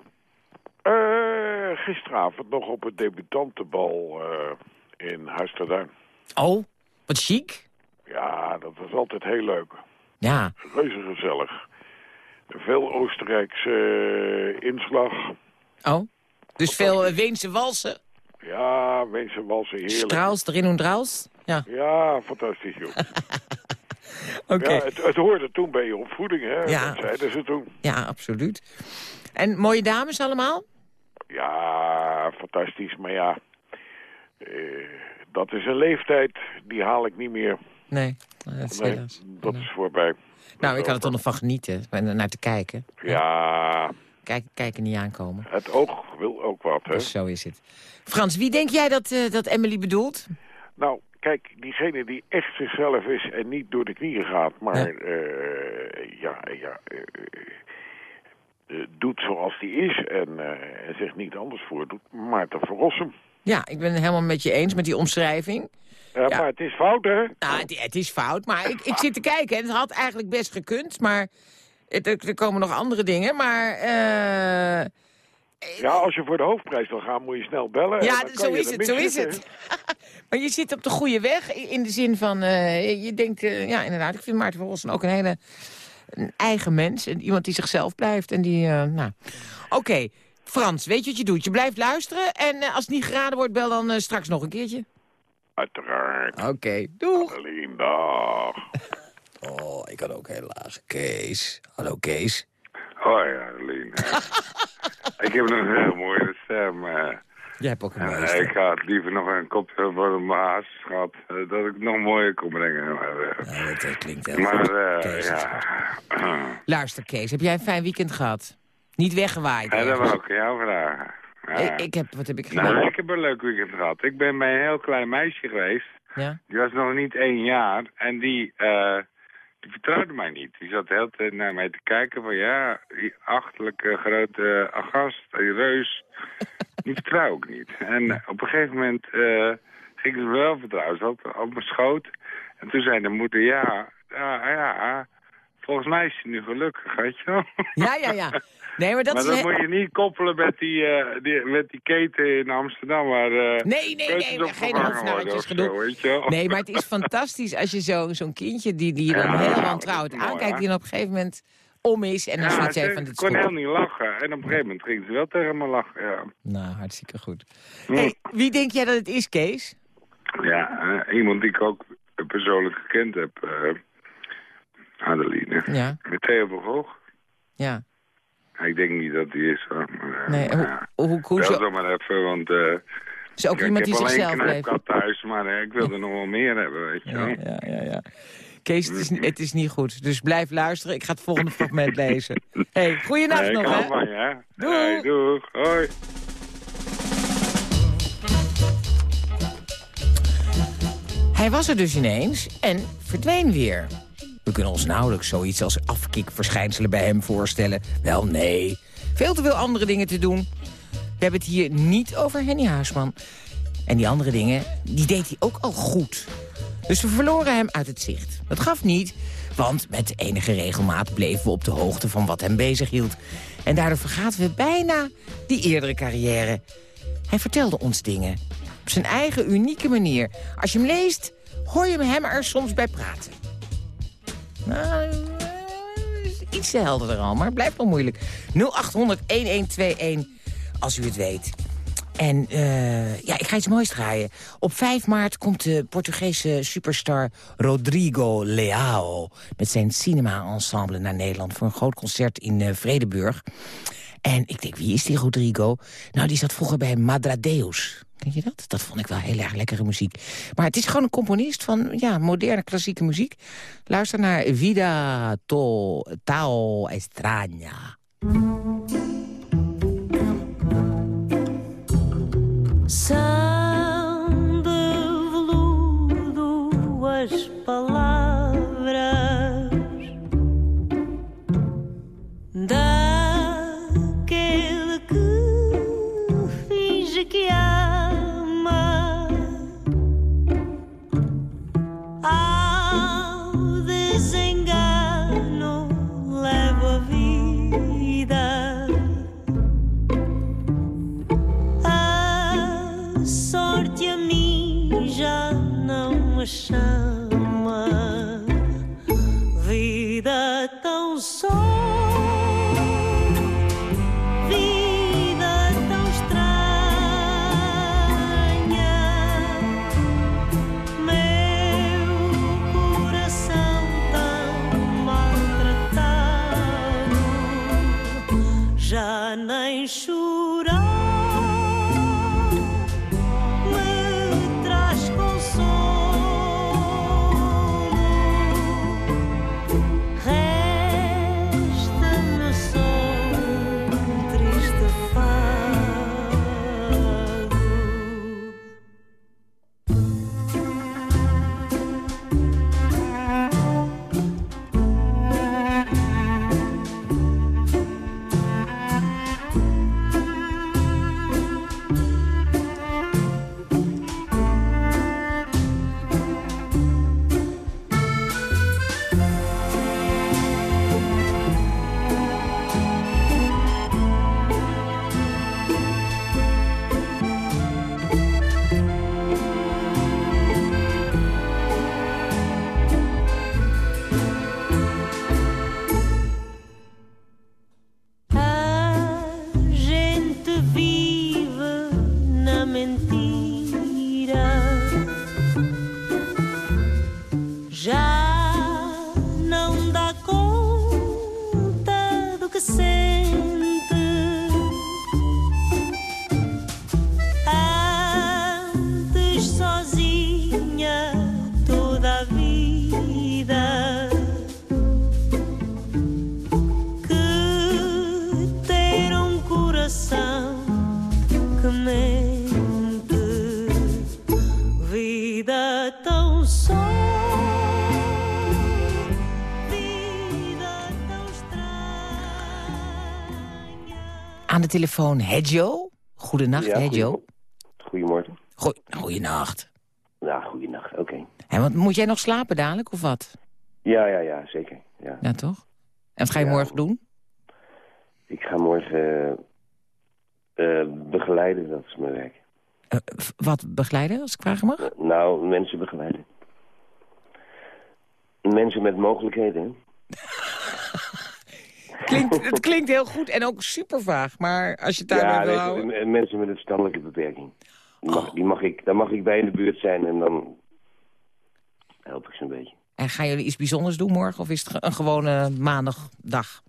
Eh, gisteravond nog op het debutantenbal eh, in Huis ter Duin. Oh, wat chic. Ja, dat was altijd heel leuk. Ja. Reuze gezellig. Veel Oostenrijkse eh, inslag. Oh, dus veel uh, Weense walsen. Ja, Weense walsen, heerlijk. Strauss, erin en draus. Ja. Ja, fantastisch, joh. Oké. Ja, het, het hoorde toen bij je opvoeding, hè? Ja. Dat zeiden ze toen. Ja, absoluut. En mooie dames allemaal? Ja, fantastisch, maar ja... eh, dat is een leeftijd, die haal ik niet meer. Nee, dat is Nee, helaas. dat is voorbij. Nou, ik kan er toch nog van genieten, en naar te kijken. Ja, Kijk, kijken niet aankomen. het oog wil ook wat, hè? Dus zo is het. Frans, wie denk jij dat, eh, dat Emily bedoelt? Nou, kijk, diegene die echt zichzelf is en niet door de knieën gaat, maar eh, ja, ja, eh, doet zoals die is en, en zich niet anders voordoet, Maarten Verrossum. Ja, ik ben het helemaal met je eens met die omschrijving. Ja, maar het is fout, hè? Nou, het, het is fout, maar ik, ik zit te kijken. En het had eigenlijk best gekund, maar het- er, komen nog andere dingen. Maar Ja, als je voor de hoofdprijs wil gaan, moet je snel bellen. en ja, zo is het, zo is zitten. het. maar je zit op de goede weg, in de zin van... eh, je denkt, eh, ja, inderdaad, ik vind Maarten van Rossen ook een hele een eigen mens. En iemand die zichzelf blijft. En die, eh, nou... Oké, Frans, weet je wat je doet? Je blijft luisteren en eh, als het niet geraden wordt, bel dan eh, straks nog een keertje. Uiteraard. Oké, doeg. Adeline, dag. Oh, ik had ook heel laag. Kees. Hallo, Kees. Hoi, Adeline. ik heb een heel mooie stem. eh. Jij hebt ook een Ja, mooie stem. ik had liever nog een kopje voor mijn haas gehad. eh, dat ik het nog mooier kon brengen. Maar, eh, dat klinkt heel maar goed. eh, Kees, ja. Luister, Kees, heb jij een fijn weekend gehad? Niet weggewaaid? Ja, dat wou ik aan jou vragen. Ja. Ik, ik heb, wat heb ik gedaan? Nou, ik heb een leuk weekend gehad. Ik ben bij een heel klein meisje geweest. Ja? Die was nog niet één jaar. En die, eh, die vertrouwde mij niet. Die zat de hele tijd naar mij te kijken van... Ja, die achterlijke grote agast, die reus. Die vertrouw ik niet. En op een gegeven moment eh, ging ze wel vertrouwen. Ze zat op mijn schoot. En toen zei de moeder... Ja, ja, ja... Volgens mij is ze nu gelukkig, weet je wel. Ja, ja, ja. Nee, maar dat maar dat moet je niet koppelen met die, eh, die, met die keten in Amsterdam. Waar, eh, Nee, nee, nee, op geen hoofdnaartjes wel. Nee, maar het is fantastisch als je zo- zo'n kindje die, die je dan Ja, heel dat wantrouwend mooi, aankijkt... hè? die dan op een gegeven moment om is en dan Ja, ze van... Dit is kon goed. heel niet lachen. En op een gegeven moment ging ze wel tegen me lachen, ja. Nou, hartstikke goed. Hey, wie denk jij dat het is, Kees? Ja, eh, iemand die ik ook persoonlijk gekend heb. Adeline. Ja. Met Theo van Gogh. Ja. Ik denk niet dat die is, hoor. Maar, eh, Nee, maar hoe- ja. hoe- hoe zo- maar even, want... eh, Is ook ja, iemand die Ik heb zichzelf alleen een bleef. knijpkat thuis, maar eh, ik wil er nog wel meer hebben, weet je wel. Ja, ja, ja, ja. Kees, het is, het is niet goed. Dus blijf luisteren. Ik ga het volgende fragment lezen. hey, goeienacht Nee, ik nog, hè? van hè. Doei. Hey, doeg. Hoi. Hij was er dus ineens en verdween weer. We kunnen ons nauwelijks zoiets als afkikverschijnselen bij hem voorstellen. Wel, nee. Veel te veel andere dingen te doen. We hebben het hier niet over Henny Huisman. En die andere dingen, die deed hij ook al goed. Dus we verloren hem uit het zicht. Dat gaf niet, want met enige regelmaat bleven we op de hoogte van wat hem bezighield. En daardoor vergaten we bijna die eerdere carrière. Hij vertelde ons dingen. Op zijn eigen unieke manier. Als je hem leest, hoor je hem er soms bij praten. Nou, eh, iets te helderder al, maar het blijft wel moeilijk. 0800-1121, als u het weet. En eh, ja, ik ga iets moois draaien. Op 5 maart komt de Portugese superstar Rodrigo Leao... met zijn cinema-ensemble naar Nederland... voor een groot concert in eh, Vredeburg. En ik denk, wie is die Rodrigo? Nou, die zat vroeger bij Madradeus. Je dat? Dat vond ik wel heel erg lekkere muziek. Maar het is gewoon een componist van ja, moderne klassieke muziek. Luister naar Vida to, Tao Extraña. São de palavras telefoon Hedjo. Goedenacht, Ja, Hedjo. Goedemorgen. Goe Goeienacht. Ja, goedenacht. Oké. En wat, moet jij nog slapen dadelijk, of wat? Ja, ja, ja, zeker. Ja. Ja, toch? En wat ga je Ja. morgen doen? Ik ga morgen eh, eh, begeleiden, dat is mijn werk. F- Wat begeleiden, als ik vragen mag? Nou, mensen begeleiden. Mensen met mogelijkheden? Klinkt, het klinkt heel goed en ook super vaag, maar als je het daarbij Ja, wil houden... mensen met een verstandelijke beperking. Die mag, die mag ik, dan mag ik bij in de buurt zijn en dan help ik ze een beetje. En gaan jullie iets bijzonders doen morgen, of is het een gewone maandagdag?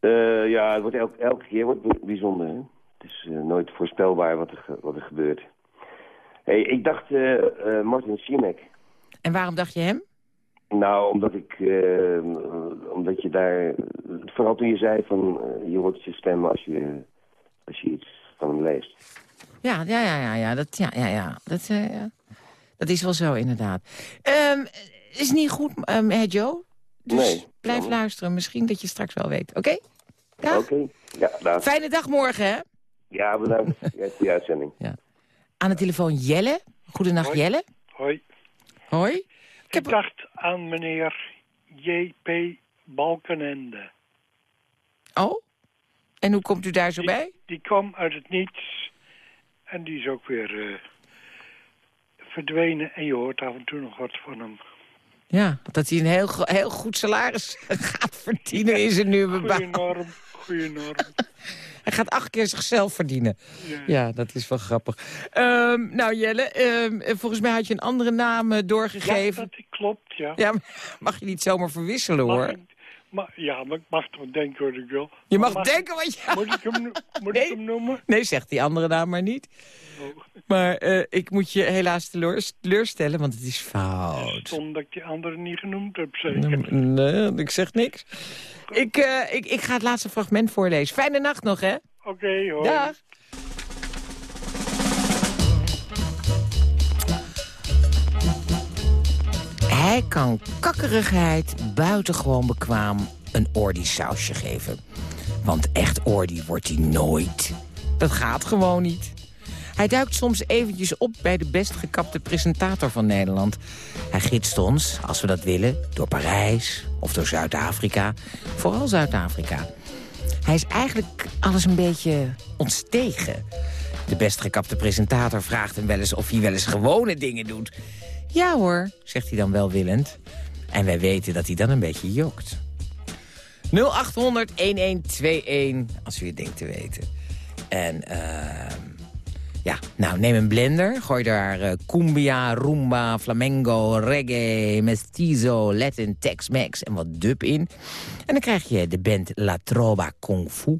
Eh, ja, het wordt elk, elke keer wordt bijzonder. Hè? Het is eh, nooit voorspelbaar wat er, wat er gebeurt. Hey, ik dacht eh, Martin Schimek. En waarom dacht je hem? Nou, omdat ik, eh, omdat je daar, vooral toen je zei van, eh, je hoort je stem als je, als je iets van hem leest. Ja, ja, ja, ja, ja, dat, ja, ja, ja. Dat, eh, ja. dat is wel zo, inderdaad. Ehm, is niet goed, um, hè, Joe? Dus Nee, blijf jammer. luisteren, misschien dat je straks wel weet. Oké? Ja? Oké, ja, dag. Fijne dag morgen, hè? Ja, bedankt. Ja, goede uitzending. Ja. Aan de telefoon Jelle. Goedenacht, Hoi. Jelle. Hoi. Hoi. Ik, dacht aan meneer J.P. Balkenende. Oh? En hoe komt u daar zo bij? Die kwam uit het niets en die is ook weer eh, verdwenen. En je hoort af en toe nog wat van hem. Ja, dat hij een heel, heel goed salaris gaat verdienen in zijn nieuwe Goeie baan. norm, goeie norm. Hij gaat acht keer zichzelf verdienen. Ja. Ja, dat is wel grappig. Ehm, nou Jelle, ehm, volgens mij had je een andere naam eh, doorgegeven. Ja, dat klopt, ja. Ja, mag je niet zomaar verwisselen, hoor. Ja, maar ik mag toch denken wat ik wil. Je mag denken wat je... Moet ik hem, moet ik hem noemen? Nee, zegt die andere naam maar niet. Oh. Maar eh, ik moet je helaas teleur- teleurstellen, want het is fout. Stom dat ik die andere niet genoemd heb, zeker. Nee, ik zeg niks. Ik, eh, ik, ik ga het laatste fragment voorlezen. Fijne nacht nog, hè? Oké, hoi. Dag. Hij kan kakkerigheid buitengewoon bekwaam een ordi-sausje geven. Want echt ordi wordt hij nooit. Dat gaat gewoon niet. Hij duikt soms eventjes op bij de best gekapte presentator van Nederland. Hij gidst ons, als we dat willen, door Parijs of door Zuid-Afrika. Vooral Zuid-Afrika. Hij is eigenlijk alles een beetje ontstegen. De best gekapte presentator vraagt hem wel eens of hij wel eens gewone dingen doet. Ja hoor, zegt hij dan welwillend. En wij weten dat hij dan een beetje jokt. 0800-1121, als u het denkt te weten. En ehm ja, nou neem een blender. Gooi daar eh, cumbia, rumba, flamenco, reggae, mestizo, Latin, Tex-Mex en wat dub in. En dan krijg je de band La Trova Kung Fu.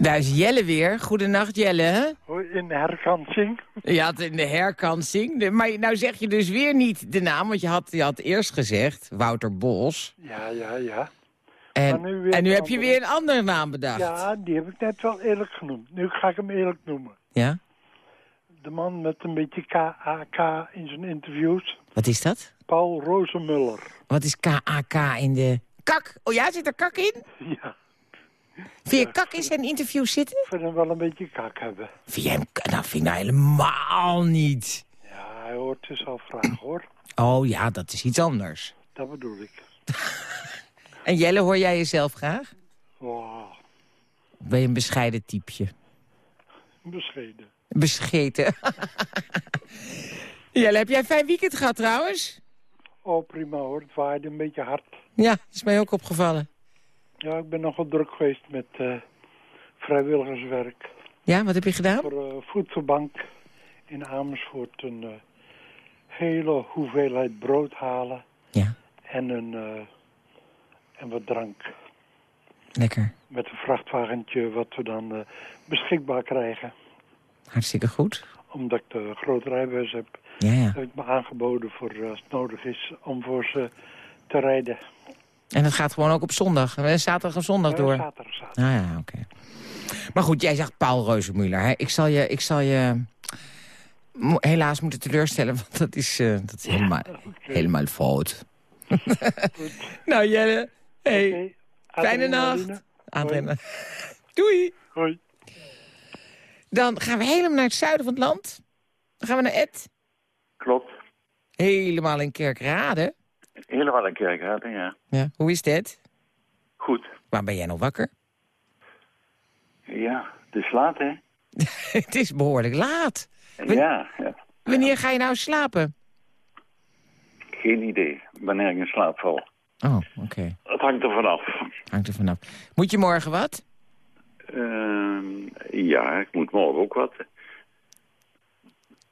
Daar is Jelle weer. Goedenacht Jelle. In de herkansing. Je had in de herkansing. Maar nou zeg je dus weer niet de naam, want je had, je had eerst gezegd Wouter Bos. Ja, ja, ja. En, Maar nu en nu heb je weer een andere naam bedacht. Ja, die heb ik net wel eerlijk genoemd. Nu ga ik hem eerlijk noemen. Ja? De man met een beetje KAK in zijn interviews. Wat is dat? Paul Rozemuller. Wat is KAK in de... Kak? Oh ja, zit er kak in? Ja. Vind je kak in zijn interview zitten? Ik vind hem wel een beetje kak hebben. Vind jij hem... Nou, vind ik nou helemaal niet. Ja, hij hoort dus al vragen hoor. Oh ja, dat is iets anders. Dat bedoel ik. En Jelle, hoor jij jezelf graag? Wow, Ben je een bescheiden typeje? bescheiden. Bescheten. Jelle, heb jij een fijn weekend gehad trouwens? Oh, prima hoor. Het waaide een beetje hard. Ja, is mij ook opgevallen. Ja, ik ben nogal druk geweest met eh, vrijwilligerswerk. Ja, wat heb je gedaan? Voor eh, Voedselbank in Amersfoort een eh, hele hoeveelheid brood halen. Ja. En, een, en wat drank. Lekker. Met een vrachtwagentje wat we dan beschikbaar krijgen. Hartstikke goed. Omdat ik de groot rijbewijs heb, Ja, ja. heb ik me aangeboden voor als het nodig is om voor ze te rijden. En dat gaat gewoon ook op zondag. Eh, Zaterdag en zondag Ja, door. zaterdag, zaterdag. Ah ja, oké. Maar goed, jij zegt Paul Reuzemuller. Hè? Ik zal je, ik zal je helaas moeten teleurstellen, want dat is, eh, dat is helemaal, helemaal fout. nou Jelle, hey, fijne nacht. Adrenaline. Doei. Hoi. Dan gaan we helemaal naar het zuiden van het land. Dan gaan we naar Ed. Klopt. Helemaal in Kerkrade. Helemaal in Kerkrade, ja. Ja. Hoe is dit? Goed. Waar ben jij nog wakker? Ja, het is laat, hè? het is behoorlijk laat. Ja, ja. Wanneer ga je nou slapen? Geen idee wanneer ik in slaap val. Oh, oké. Het hangt er vanaf. Hangt er vanaf. Moet je morgen wat? Ehm, ja, ik moet morgen ook wat.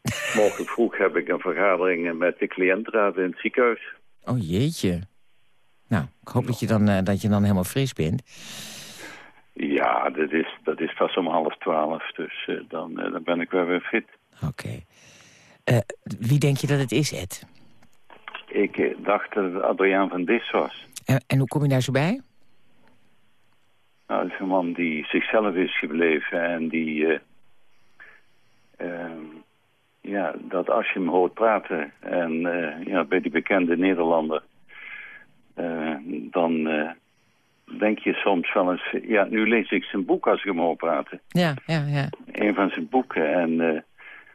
Morgen vroeg heb ik een vergadering met de cliëntenraad in het ziekenhuis. Oh jeetje. Nou, ik hoop dat je dan, eh, dat je dan helemaal fris bent. Ja, dat is, dat is pas om half twaalf, dus eh, dan, eh, dan ben ik wel weer fit. Oké. Wie denk je dat het is, Ed? Ik dacht dat het Adriaan van Dis was. En, en hoe kom je daar zo bij? Nou, dat is een man die zichzelf is gebleven en die... ehm, ja, dat als je hem hoort praten en eh, ja, bij die bekende Nederlander... eh, dan eh, denk je soms wel eens... Ja, nu lees ik zijn boek als ik hem hoor praten. Ja, ja, ja. Een van zijn boeken. En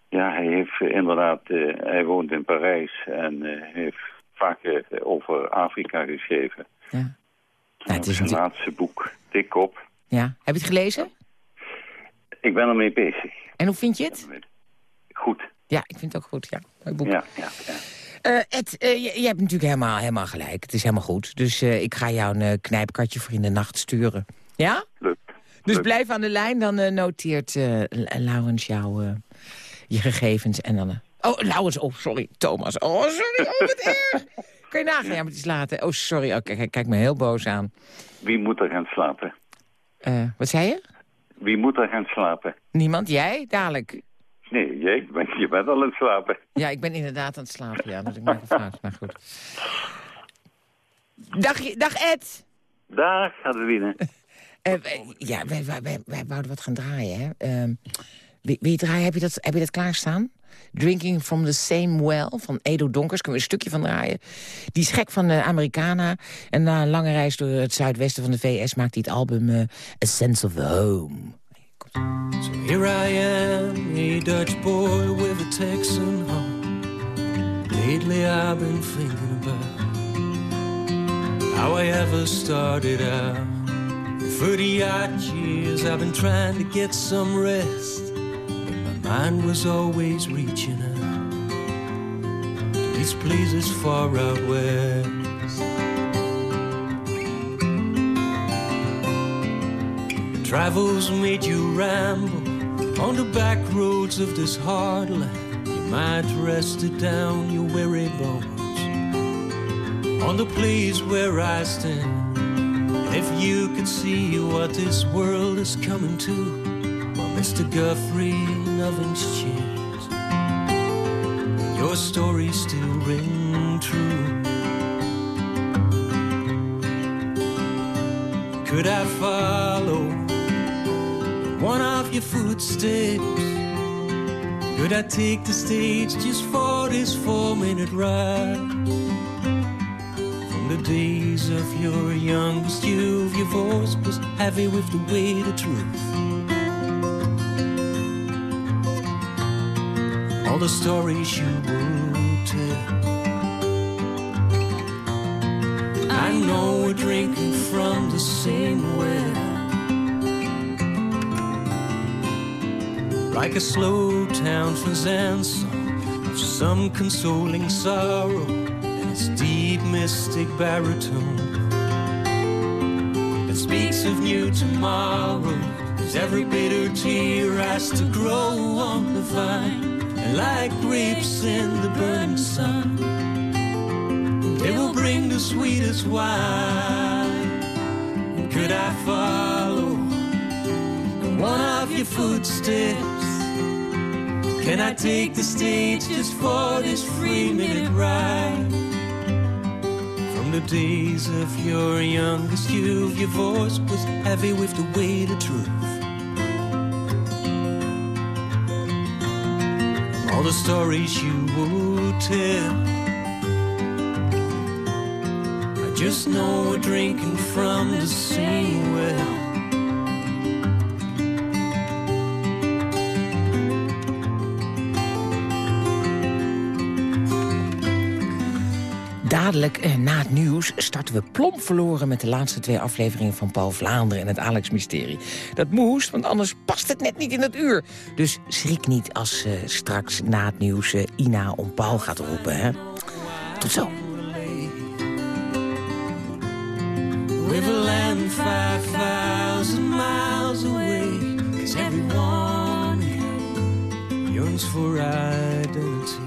ja, hij heeft inderdaad... hij woont in Parijs en heeft vaak over Afrika geschreven. Ja. Nou, het is zijn laatste boek, Dik op. Ja. Heb je het gelezen? Ik ben ermee bezig. En hoe vind je het? Goed. Ja, ik vind het ook goed, ja. Mooi boek. Ja, ja, ja. Eh, Ed, eh, je, je hebt natuurlijk helemaal, helemaal gelijk. Het is helemaal goed. Dus eh, ik ga jou een knijpkatje voor in de nacht sturen. Ja? Leuk. Dus Leuk. blijf aan de lijn, dan noteert Laurens jou je gegevens. En dan... oh, Laurens, oh, sorry. Thomas, oh, sorry. Oh, wat erg. Kun je nagaan? Ja, maar het is later. Oh, sorry. Oh, kijk, kijk, me heel boos aan. Wie moet er gaan slapen? Wat zei je? Wie moet er gaan slapen? Niemand? Jij? Dadelijk. Nee, jij bent, je bent al aan het slapen. Ja, ik ben inderdaad aan het slapen. Ja, ik maak een fout. Nou goed. Dag, je- dag Ed. Dag, Adeline. Eh, wij- ja, wij, wij, wij, wij wouden wat gaan draaien, hè. Ehm, wie, wie draaien? Heb je, dat, heb je dat klaarstaan? Drinking from the Same Well van Edo Donkers. Kunnen we een stukje van draaien. Die is gek van de Americana. En na een lange reis door het zuidwesten van de VS maakt hij het album eh, A Sense of Home. So here I am, a Dutch boy with a Texan heart. Lately I've been thinking about how I ever started out. For the odd years I've been trying to get some rest, but my mind was always reaching out to these places far out west. Travels made you ramble on the back roads of this hard land. You might rest it down your weary bones on the place where I stand. If you could see what this world is coming to, well, Mr. Guthrie, nothing's changed. Your story still ring true. Could I follow one of your footsteps? Could I take the stage just for this four-minute ride? From the days of your youngest youth, your voice was heavy with the weight of truth. All the stories you would tell. I know we're drinking from the same well. Like a slow town song of some consoling sorrow and its deep mystic baritone that speaks of new tomorrow. Cause every bitter tear has to grow on the vine and like grapes in the burning sun. They will bring the sweetest wine. And could I follow one of your footsteps? Can I take the stage just for this three minute ride? From the days of your youngest youth, your voice was heavy with the weight of truth. All the stories you would tell. I just know we're drinking from the same well. Dadelijk eh, na het nieuws starten we plomp verloren... met de laatste twee afleveringen van Paul Vlaanderen en het Alex-mysterie. Dat moest, want anders past het net niet in het uur. Dus schrik niet als eh, straks na het nieuws eh, Ina om Paul gaat roepen. Hè? Tot zo. Land 5,000 miles away. Cause everyone for identity.